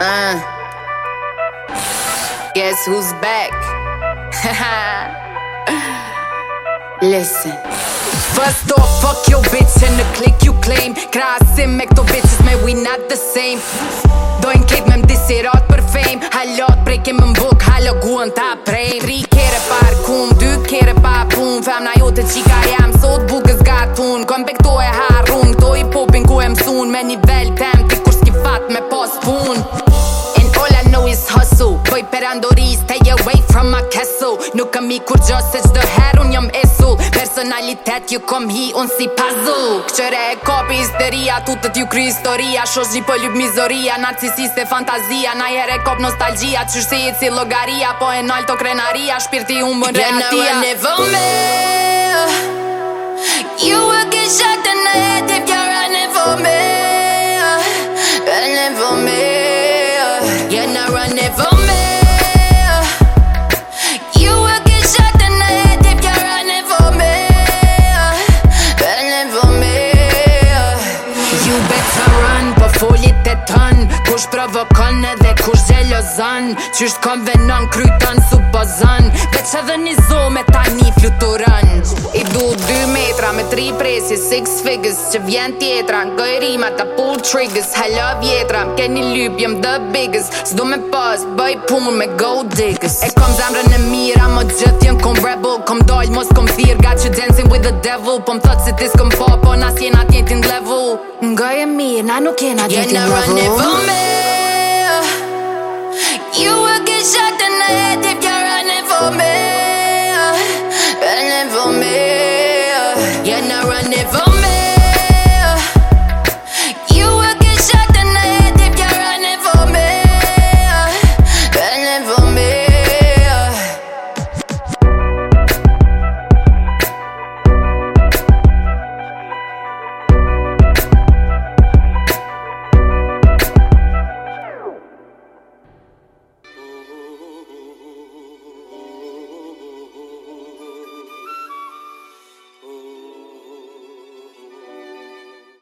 Uh. Guess who's back? Listen. First off, fuck your bitch and the click you claim. Krasim me këto bitches me, we not the same. Dojnë kejt me mdisirat për fame. Halot prejke me më vok, halot guen ta prejmë. Tri kere par kum, dy kere pa pun. Femna jote qika jam, sot bukës gatun. Kom këto e harun, këto i Shkoj për andoris, stay away from my castle Nuk kam i kur gjo se qdo her unë jom esull Personalitet ju kom hi unë si puzzle Këqëre e kopi histeria, tu të t'ju kry historia Shosh gjipo ljub mizoria, narcisis e fantazia Na jere kop nostalgia, qështi i cilë logaria Po e nalë krenaria, shpirti unë bën reatia Jena më nevëme haran Po folit e tën Kush provokon edhe kush gjelozan Qysh kom venon krytën su bozan Veq edhe një zo me ta një fluturën I du 2 metra me 3 presi Six figures që vjen tjetra Në gëjrima ta pull triggers Hello vjetra më keni lyp jem the biggest Zdo me pas bëj pumur me gold diggers E kom zemrën e mira mo gjithë jem rebel Kom dojnë mos kom thirë Got you dancing with the devil Po më thot si Po nas jena level Nga e mirë, na nuk jena level Jena për me You will get shot in the head If you're running for me Running for me Jena rëni për me